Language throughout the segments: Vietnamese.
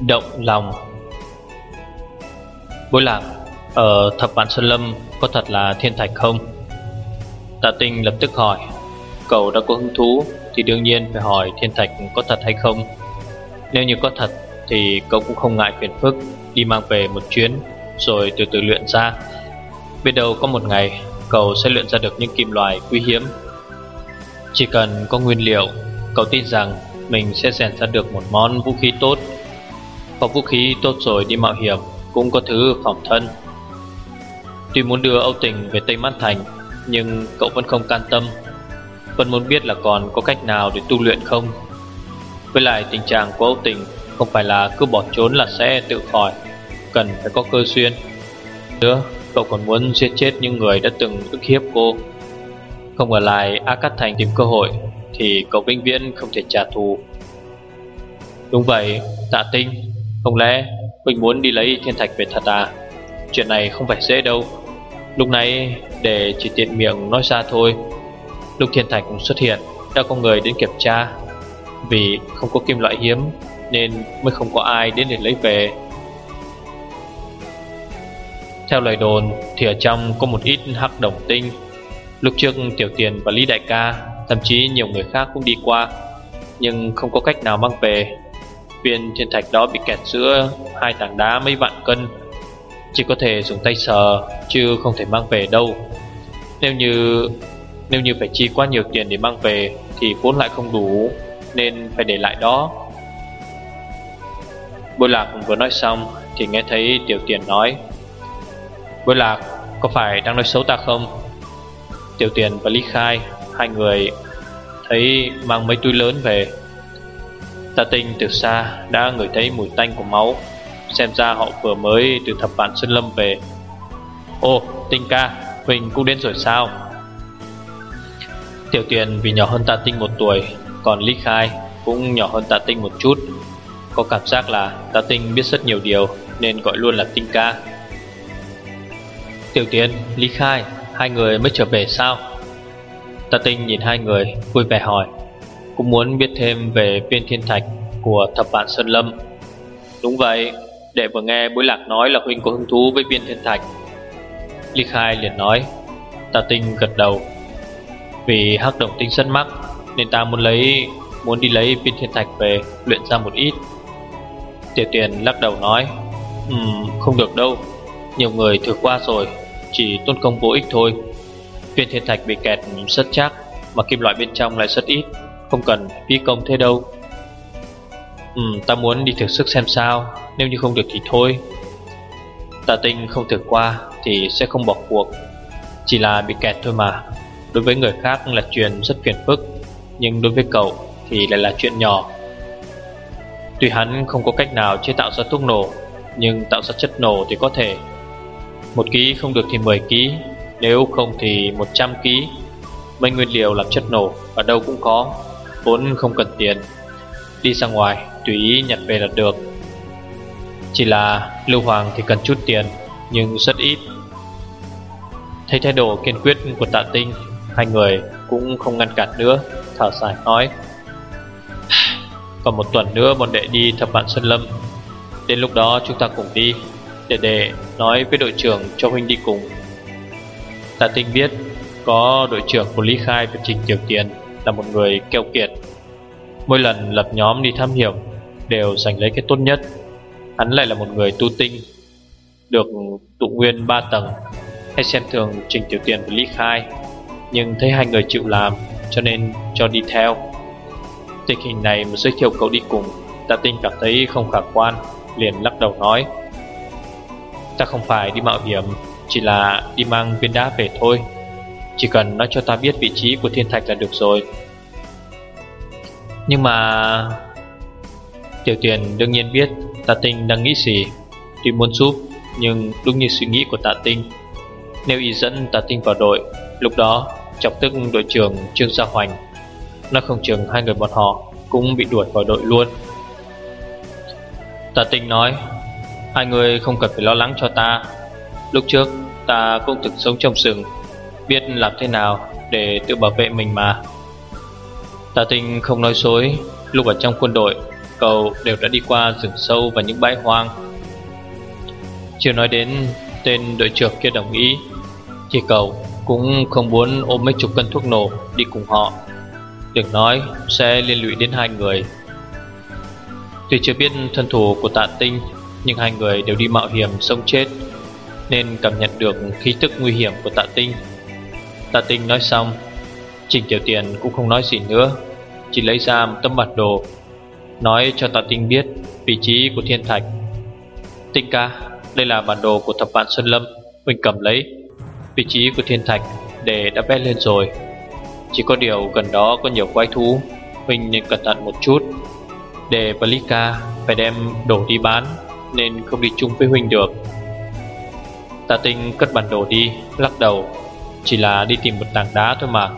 Động lòng. Bối lạc Ở thập vạn Sơn Lâm Có thật là thiên thạch không? Tạ tinh lập tức hỏi. Cậu đã có hứng thú Thì đương nhiên phải hỏi thiên thạch có thật hay không. Nếu như có thật Thì cậu cũng không ngại phiền phức, Đi mang về một chuyến, Rồi từ từ luyện ra. Biết đâu có một ngày, Cậu sẽ luyện ra được những kim loại quý hiếm. Chỉ cần có nguyên liệu, Cậu tin rằng mình sẽ rèn ra được một món vũ khí tốt có vũ khí tốt rồi đi mạo hiểm Cũng có thứ phòng thân. Tuy muốn đưa Âu Tình về Tây Mát Thành Nhưng cậu vẫn không can tâm Vẫn muốn biết là còn có cách nào để tu luyện không? Với lại tình trạng của Âu Tình Không phải là cứ bỏ trốn là sẽ tự khỏi Cần phải có cơ duyên. Nữa cậu còn muốn giết chết những người đã từng ức hiếp cô. Không ở lại A Cát Thành tìm cơ hội Thì cậu vĩnh viễn không thể trả thù. Đúng vậy, tạ tinh không lẽ mình muốn đi lấy thiên thạch về thật à? Chuyện này không phải dễ đâu. Lúc này để chỉ tiện miệng nói ra thôi. Lúc thiên thạch xuất hiện, Đã có người đến kiểm tra. Vì không có kim loại hiếm, Nên mới không có ai đến để lấy về. Theo lời đồn, Thì ở trong có một ít hắc đồng tinh. Lúc trước Tiểu Tiền và Lý Đại Ca, Thậm chí nhiều người khác cũng đi qua, Nhưng không có cách nào mang về. Viên thiên thạch đó bị kẹt giữa hai tảng đá mấy vạn cân. Chỉ có thể dùng tay sờ, Chứ không thể mang về đâu. Nếu như Nếu như phải chi quá nhiều tiền để mang về, Thì vốn lại không đủ, Nên phải để lại đó. Bôi lạc vừa nói xong Thì nghe thấy tiểu tiền nói, Bôi lạc, Có phải đang nói xấu ta không? Tiểu tiền và Lý Khai, Hai người thấy mang mấy túi lớn về. Tạ tinh từ xa đã ngửi thấy mùi tanh của máu. Xem ra họ vừa mới từ thập vạn Sơn Lâm về. Ô, tinh ca, Huỳnh cũng đến rồi sao? Tiểu Tuyền vì nhỏ hơn tạ tinh một tuổi Còn Lý Khai cũng nhỏ hơn tạ tinh một chút. Có cảm giác là tạ tinh biết rất nhiều điều Nên gọi luôn là tinh ca. Tiểu Tuyền, Lý Khai, hai người mới trở về sao? Tạ tinh nhìn hai người vui vẻ hỏi cũng muốn biết thêm về viên thiên thạch của thập vạn Sơn Lâm. Đúng vậy Đệ vừa nghe bối lạc nói là huynh có hứng thú với viên thiên thạch. Ly Khai liền nói Tà tinh gật đầu. Vì hắc động tinh sân mắc Nên ta muốn lấy Muốn đi lấy viên thiên thạch về Luyện ra một ít. Tiểu tiền lắc đầu nói um, Không được đâu. Nhiều người thử qua rồi Chỉ tôn công vô ích thôi. Viên thiên thạch bị kẹt rất chắc Mà kim loại bên trong lại rất ít không cần phí công thế đâu. Ừ ta muốn đi thử sức xem sao. Nếu như không được thì thôi. Ta tinh không thử qua Thì sẽ không bỏ cuộc. Chỉ là bị kẹt thôi mà. Đối với người khác là chuyện rất phiền phức. Nhưng đối với cậu thì lại là chuyện nhỏ. Tuy hắn không có cách nào chế tạo ra thuốc nổ, Nhưng tạo ra chất nổ thì có thể. Một ký không được thì 10 ký, Nếu không thì 100 ký. Mấy nguyên liệu làm chất nổ Ở đâu cũng có. Vốn không cần tiền, Đi ra ngoài, tùy ý nhặt về là được. Chỉ là Lưu Hoàng thì cần chút tiền, Nhưng rất ít. Thấy thái độ kiên quyết của tạ tinh, Hai người cũng không ngăn cản nữa, Thở dài nói. Còn một tuần nữa bọn đệ đi thập bạn Sơn Lâm. Đến lúc đó chúng ta cùng đi Để đệ nói với đội trưởng cho huynh đi cùng. Tạ tinh biết Có đội trưởng của Lý Khai và Trình Tiểu Tiền là một người keo kiệt. Mỗi lần lập nhóm đi thám hiểm Đều giành lấy cái tốt nhất. Hắn lại là một người tu tinh, Được tụ nguyên 3 tầng, Hay xem thường Trình Tiểu Tiền và Lý Khai, Nhưng thấy hai người chịu làm Cho nên cho đi theo. Tình hình này mà giới thiệu cậu đi cùng, Ta tinh cảm thấy không khả quan, Liền lắc đầu nói. Ta không phải đi mạo hiểm, Chỉ là đi mang viên đá về thôi chỉ cần nói cho ta biết vị trí của thiên thạch là được rồi. Nhưng mà Tiểu tiền đương nhiên biết Tạ Tinh đang nghĩ gì. Tuy muốn giúp, Nhưng đúng như suy nghĩ của Tạ Tinh. Nếu ý dẫn Tạ Tinh vào đội, Lúc đó chọc tức đội trưởng Trương Gia Hoành Nó không chừng hai người bọn họ Cũng bị đuổi vào đội luôn. Tạ Tinh nói, Hai người không cần phải lo lắng cho ta. Lúc trước ta cũng từng sống trong rừng Biết làm thế nào để tự bảo vệ mình mà. Tạ Tinh không nói dối, Lúc ở trong quân đội, Cậu đều đã đi qua rừng sâu và những bãi hoang. Chưa nói đến tên đội trưởng kia đồng ý, Thì cậu cũng không muốn ôm mấy chục cân thuốc nổ đi cùng họ. Đừng nói sẽ liên lụy đến hai người. Tuy chưa biết thân thủ của tạ tinh, Nhưng hai người đều đi mạo hiểm sống chết, Nên cảm nhận được khí tức nguy hiểm của tạ tinh. Tạ tinh nói xong, Trình Tiểu Tiền cũng không nói gì nữa, Chỉ lấy ra một tấm bản đồ, Nói cho Tạ Tinh biết vị trí của thiên thạch. Tinh ca, Đây là bản đồ của thập vạn Xuân Lâm, Mình cầm lấy. Vị trí của thiên thạch để đã vẽ lên rồi. Chỉ có điều gần đó có nhiều quái thú, Mình nên cẩn thận một chút. Để Valika phải đem đồ đi bán, Nên không đi chung với Huynh được. Tạ Tinh cất bản đồ đi, Lắc đầu. Chỉ là đi tìm một tảng đá thôi mà.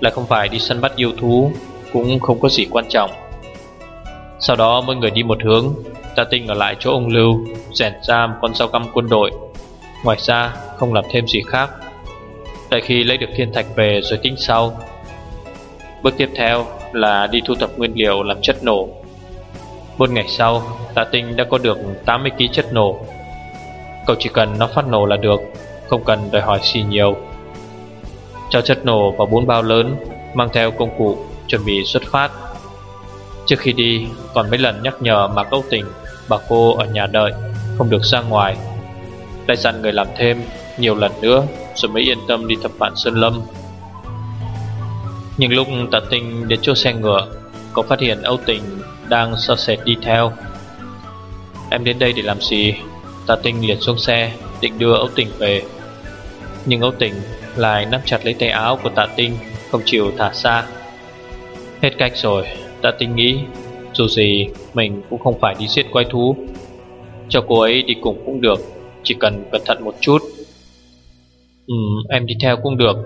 Lại không phải đi săn bắt yêu thú Cũng không có gì quan trọng. Sau đó mỗi người đi một hướng, Ta tinh ở lại chỗ ông Lưu, Rèn ra một con dao găm quân đội. Ngoài ra, không làm thêm gì khác. Tại khi lấy được thiên thạch về rồi tính sau. Bước tiếp theo là đi thu thập nguyên liệu làm chất nổ. Một ngày sau Tạ tinh đã có được 80 kg chất nổ. Cậu chỉ cần nó phát nổ là được, Không cần đòi hỏi gì nhiều. Cho chất nổ vào bốn bao lớn, Mang theo công cụ chuẩn bị xuất phát. Trước khi đi, còn mấy lần nhắc nhở mà Âu tình, Bà cô ở nhà đợi, Không được ra ngoài. Lại dặn người làm thêm nhiều lần nữa, Rồi mới yên tâm đi thập vạn Sơn Lâm. Nhưng lúc tạ tinh đến chỗ xe ngựa có phát hiện Âu Tình đang sơ sệt đi theo. Em đến đây để làm gì? Tạ tinh liền xuống xe, Định đưa Âu Tình về. Nhưng Âu Tình lại nắm chặt lấy tay áo của tạ tinh, Không chịu thả xa. Hết cách rồi, Tạ tinh nghĩ, Dù gì mình cũng không phải đi giết quái thú. Cho cô ấy đi cùng cũng được, Chỉ cần cẩn thận một chút. Ừ em đi theo cũng được,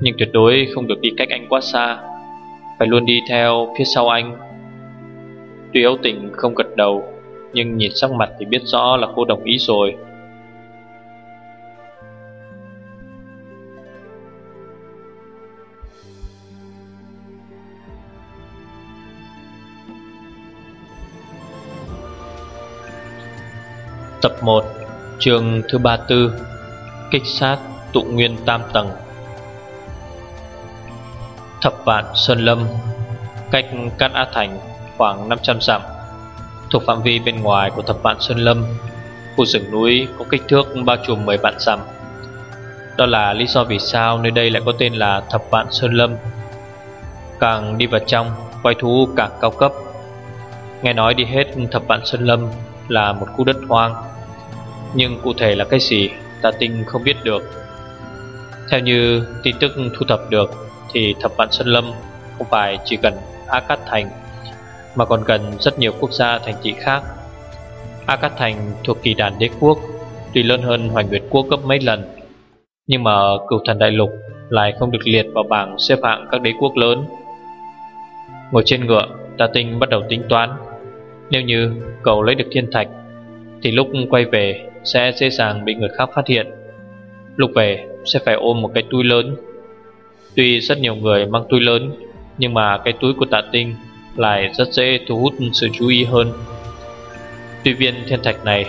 Nhưng tuyệt đối không được đi cách anh quá xa. Phải luôn đi theo phía sau anh. Tuy ấu tình không gật đầu, Nhưng nhìn sắc mặt thì biết rõ là cô đồng ý rồi. Tập 1 Trường thứ 34 Kích sát tụ nguyên tam tầng. Thập vạn Sơn Lâm Cách Cát a Thành khoảng 500 dặm. Thuộc phạm vi bên ngoài của thập vạn Sơn Lâm Khu rừng núi có kích thước bao trùm 10 vạn dặm. Đó là lý do vì sao nơi đây lại có tên là Thập Vạn Sơn Lâm. Càng đi vào trong, quái thú càng cao cấp. Nghe nói đi hết Thập Vạn Sơn Lâm là một khu đất hoang. Nhưng cụ thể là cái gì ta tinh không biết được. Theo như tin tức thu thập được Thì thập vạn Sơn Lâm không phải chỉ cần A Cát Thành Mà còn cần rất nhiều quốc gia thành thị khác. A Cát Thành thuộc kỳ đàn đế quốc Tuy lớn hơn Hoành Nguyệt Quốc gấp mấy lần Nhưng mà cửu thần đại lục lại không được liệt vào bảng xếp hạng các đế quốc lớn. Ngồi trên ngựa, ta tinh bắt đầu tính toán nếu như cậu lấy được thiên thạch, Thì lúc quay về sẽ dễ dàng bị người khác phát hiện. Lúc về sẽ phải ôm một cái túi lớn. Tuy rất nhiều người mang túi lớn, Nhưng mà cái túi của tạ tinh lại rất dễ thu hút sự chú ý hơn. Tuy viên thiên thạch này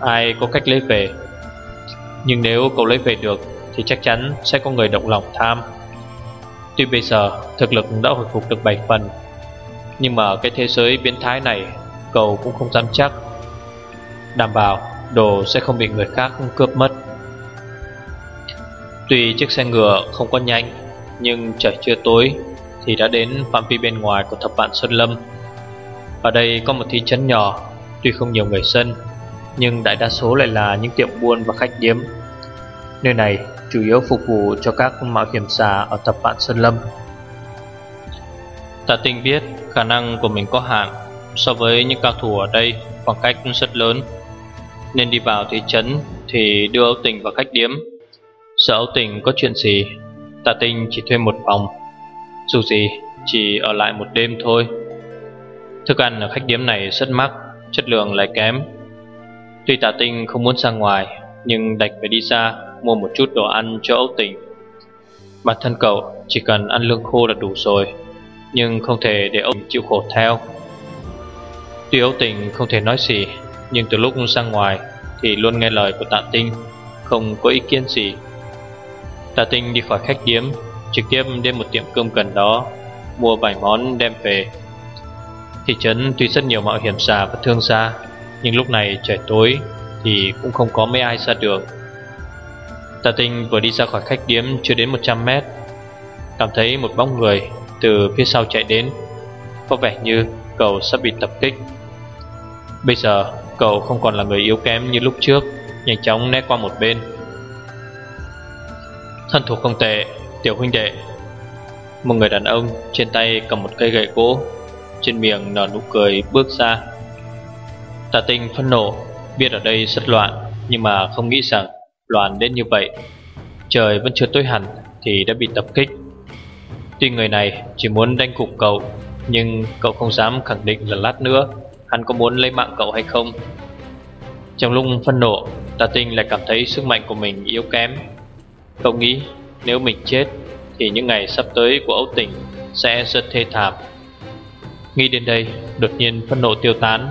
ai có cách lấy về, Nhưng nếu cậu lấy về được, Thì chắc chắn sẽ có người động lòng tham. Tuy bây giờ thực lực đã hồi phục được 7 phần, Nhưng mà cái thế giới biến thái này cầu cũng không dám chắc. Đảm bảo đồ sẽ không bị người khác cướp mất. Tuy chiếc xe ngựa không có nhanh, Nhưng trời chưa tối Thì đã đến phạm vi bên ngoài của thập vạn Xuân Lâm. Ở đây có một thị trấn nhỏ, Tuy không nhiều người dân, Nhưng đại đa số lại là những tiệm buôn và khách điếm. Nơi này chủ yếu phục vụ cho các mạo hiểm giả ở thập vạn Sơn Lâm. Tạ tinh biết khả năng của mình có hạn So với những cao thủ ở đây khoảng cách rất lớn. Nên đi vào thị trấn thì đưa Âu Tình vào khách điếm. Sợ Âu Tình có chuyện gì Tạ Tinh chỉ thuê một phòng. Dù gì, chỉ ở lại một đêm thôi. Thức ăn ở khách điếm này rất mắc, Chất lượng lại kém. Tuy Tạ Tinh không muốn ra ngoài, Nhưng đành phải đi ra Mua một chút đồ ăn cho Âu Tình Bản thân cậu chỉ cần ăn lương khô là đủ rồi, Nhưng không thể để ông chịu khổ theo. Tuy Âu Tình không thể nói gì, Nhưng từ lúc sang ngoài Thì luôn nghe lời của Tạ Tinh, Không có ý kiến gì. Tạ Tinh đi khỏi khách điếm, Trực tiếp đến một tiệm cơm gần đó, Mua vài món đem về. Thị trấn tuy rất nhiều mạo hiểm giả và thương gia, Nhưng lúc này trời tối Thì cũng không có mấy ai ra đường. Tạ Tinh vừa đi ra khỏi khách điếm chưa đến 100 mét, Cảm thấy một bóng người từ phía sau chạy đến. Có vẻ như cậu sắp bị tập kích. Bây giờ cậu không còn là người yếu kém như lúc trước Nhanh chóng né qua một bên. Thân thuộc không tệ, tiểu huynh đệ. Một người đàn ông trên tay cầm một cây gậy gỗ Trên miệng nở nụ cười bước ra. Tà tinh phân nộ Biết ở đây rất loạn Nhưng mà không nghĩ rằng loạn đến như vậy. Trời vẫn chưa tối hẳn Thì đã bị tập kích. Tuy người này chỉ muốn đánh cục cậu Nhưng cậu không dám khẳng định là lát nữa. Hắn có muốn lấy mạng cậu hay không? Trong lúc phân nộ Tà tinh lại cảm thấy sức mạnh của mình yếu kém. Cậu nghĩ, nếu mình chết, Thì những ngày sắp tới của Âu Tình Sẽ rất thê thảm. Nghĩ đến đây, Đột nhiên phân nộ tiêu tán.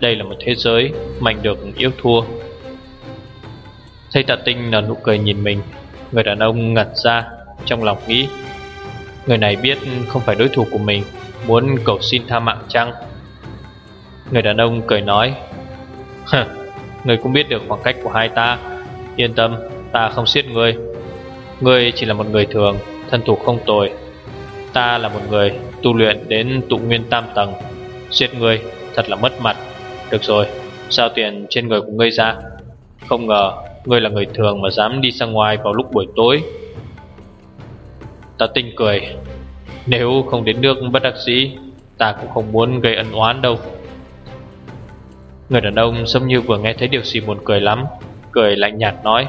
Đây là một thế giới Mạnh được yếu thua. Thấy tạ tinh nở nụ cười nhìn mình, Người đàn ông ngặt ra Trong lòng nghĩ. Người này biết không phải đối thủ của mình, Muốn cầu xin tha mạng chăng? Người đàn ông cười nói Người cũng biết được khoảng cách của hai ta. Yên tâm Ta không giết người, người chỉ là một người thường Thân thủ không tồi. Ta là một người tu luyện đến tụ nguyên tam tầng. Giết người thật là mất mặt. Được rồi Sao tiền trên người của ngươi ra? Không ngờ Ngươi là người thường mà dám đi ra ngoài vào lúc buổi tối. Ta tinh cười Nếu không đến nước bất đắc dĩ Ta cũng không muốn gây ân oán đâu. Người đàn ông giống như vừa nghe thấy điều gì buồn cười lắm, Cười lạnh nhạt nói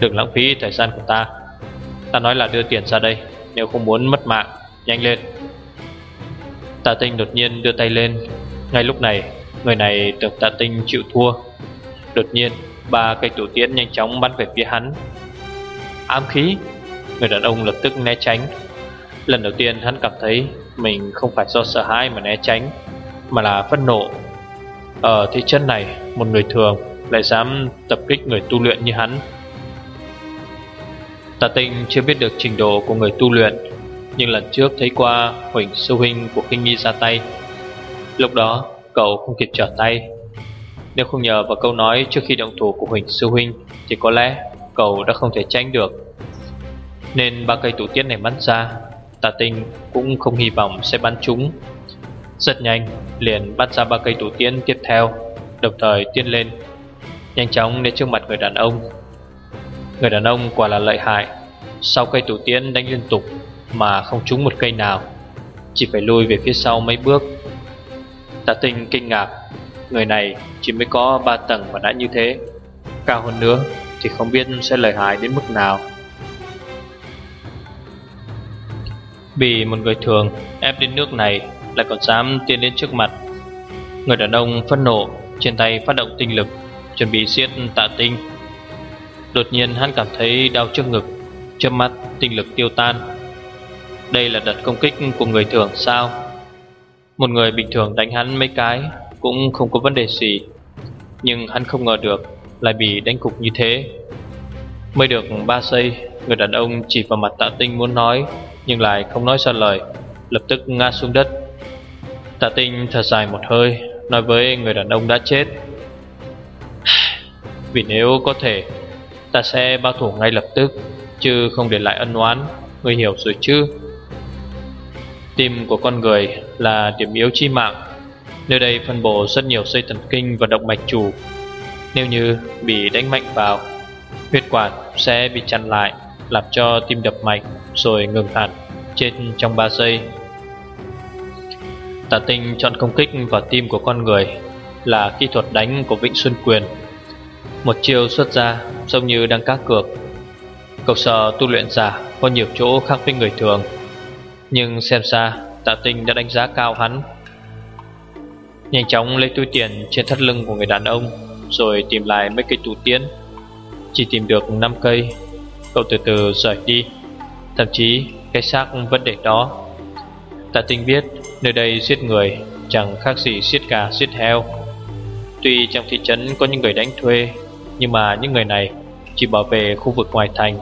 Đừng lãng phí thời gian của ta. Ta nói là đưa tiền ra đây, Nếu không muốn mất mạng, Nhanh lên. Tạ tinh đột nhiên đưa tay lên. Ngay lúc này, Người này tưởng tạ tinh chịu thua. Đột nhiên, Ba cây tủ tiến nhanh chóng bắn về phía hắn. Ám khí, Người đàn ông lập tức né tránh. Lần đầu tiên hắn cảm thấy Mình không phải do sợ hãi mà né tránh, Mà là phẫn nộ. Ở thị trấn này, Một người thường lại dám tập kích người tu luyện như hắn. Tà tinh chưa biết được trình độ của người tu luyện, Nhưng lần trước thấy qua Huỳnh sư huynh của kinh nghi ra tay. Lúc đó, cậu không kịp trở tay. Nếu không nhờ vào câu nói trước khi động thủ của Huỳnh sư huynh, Thì có lẽ cậu đã không thể tránh được. Nên ba cây tủ tiết này bắn ra Tà tinh cũng không hy vọng sẽ bắn chúng. Rất nhanh, liền bắt ra ba cây tủ tiên tiếp theo, Đồng thời tiến lên, Nhanh chóng đến trước mặt người đàn ông. Người đàn ông quả là lợi hại, Sau cây tủ tiên đánh liên tục Mà không trúng một cây nào, Chỉ phải lùi về phía sau mấy bước. Tạ tinh kinh ngạc, Người này chỉ mới có 3 tầng mà đã như thế, Cao hơn nữa Thì không biết sẽ lợi hại đến mức nào. Bị một người thường ép đến nước này lại còn dám tiến đến trước mặt. Người đàn ông phẫn nộ, Trên tay phát động tinh lực, Chuẩn bị siết tạ tinh. Đột nhiên hắn cảm thấy đau trước ngực, Trước mắt tinh lực tiêu tan. Đây là đợt công kích của người thường sao? Một người bình thường đánh hắn mấy cái Cũng không có vấn đề gì, Nhưng hắn không ngờ được Lại bị đánh cục như thế. Mới được 3 giây, Người đàn ông chỉ vào mặt tạ tinh muốn nói, Nhưng lại không nói ra lời, Lập tức ngã xuống đất. Tạ tinh thở dài một hơi, Nói với người đàn ông đã chết. Vì nếu có thể, Ta sẽ bao thủ ngay lập tức, Chứ không để lại ân oán, Người hiểu rồi chứ. Tim của con người là điểm yếu chi mạng, Nơi đây phân bổ rất nhiều dây thần kinh và động mạch chủ. Nếu như bị đánh mạnh vào, Huyết quản sẽ bị chặn lại, Làm cho tim đập mạnh Rồi ngừng hẳn Chết trong 3 giây. Tà tinh chọn công kích vào tim của con người là kỹ thuật đánh của Vịnh Xuân Quyền. Một chiêu xuất ra giống như đang cá cược. Cậu sợ tu luyện giả có nhiều chỗ khác với người thường. Nhưng xem ra tạ tinh đã đánh giá cao hắn. Nhanh chóng lấy túi tiền trên thắt lưng của người đàn ông, Rồi tìm lại mấy cây tủ tiến. Chỉ tìm được 5 cây. Cậu từ từ rời đi. Thậm chí, cái xác vẫn để đó. Tạ tinh biết nơi đây giết người, Chẳng khác gì giết gà, giết heo. Tuy trong thị trấn có những người đánh thuê, Nhưng mà những người này Chỉ bảo vệ khu vực ngoài thành.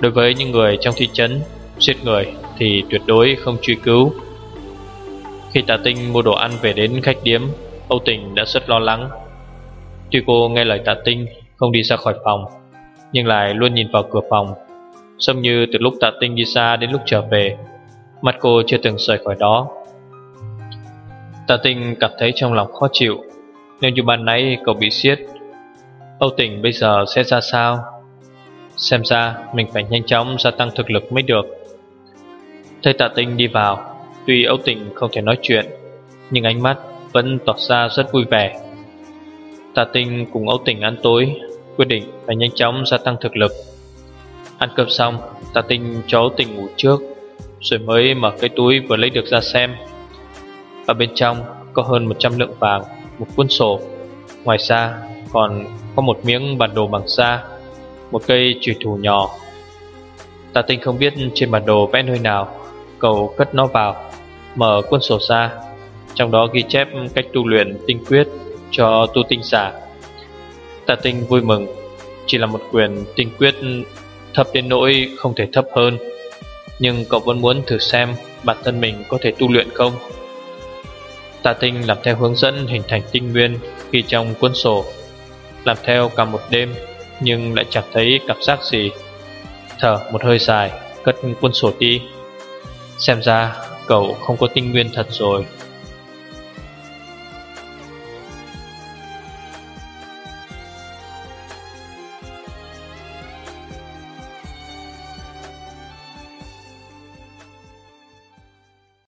Đối với những người trong thị trấn, Giết người thì tuyệt đối không truy cứu. Khi tạ tinh mua đồ ăn về đến khách điếm, Âu Tình đã rất lo lắng. Tuy cô nghe lời tạ tinh Không đi ra khỏi phòng, Nhưng lại luôn nhìn vào cửa phòng. Giống như từ lúc tạ tinh đi xa đến lúc trở về Mắt cô chưa từng rời khỏi đó. Tạ tinh cảm thấy trong lòng khó chịu. Nếu như ban nãy cậu bị siết Âu Tình bây giờ sẽ ra sao? Xem ra mình phải nhanh chóng gia tăng thực lực mới được. Thấy tạ tinh đi vào, Tuy Âu Tình không thể nói chuyện, Nhưng ánh mắt vẫn tỏ ra rất vui vẻ. Tạ tinh cùng Âu Tình ăn tối, Quyết định phải nhanh chóng gia tăng thực lực. Ăn cơm xong, Tạ tinh cho Âu Tình ngủ trước. Rồi mới mở cái túi vừa lấy được ra xem. Ở bên trong có hơn 100 lượng vàng, Một cuốn sổ. Ngoài ra còn có một miếng bản đồ bằng da, Một cây trùy thủ nhỏ. Tà tinh không biết trên bản đồ vẽ nơi nào, Cậu cất nó vào, Mở cuốn sổ ra. Trong đó ghi chép cách tu luyện tinh quyết Cho tu tinh giả. Tà tinh vui mừng, Chỉ là một quyền tinh quyết Thấp đến nỗi không thể thấp hơn. Nhưng cậu vẫn muốn thử xem Bản thân mình có thể tu luyện không? Tạ tinh làm theo hướng dẫn hình thành tinh nguyên khi trong cuốn sổ, Làm theo cả một đêm Nhưng lại chẳng thấy cảm giác gì. Thở một hơi dài, Cất cuốn sổ đi. Xem ra cậu không có tinh nguyên thật rồi.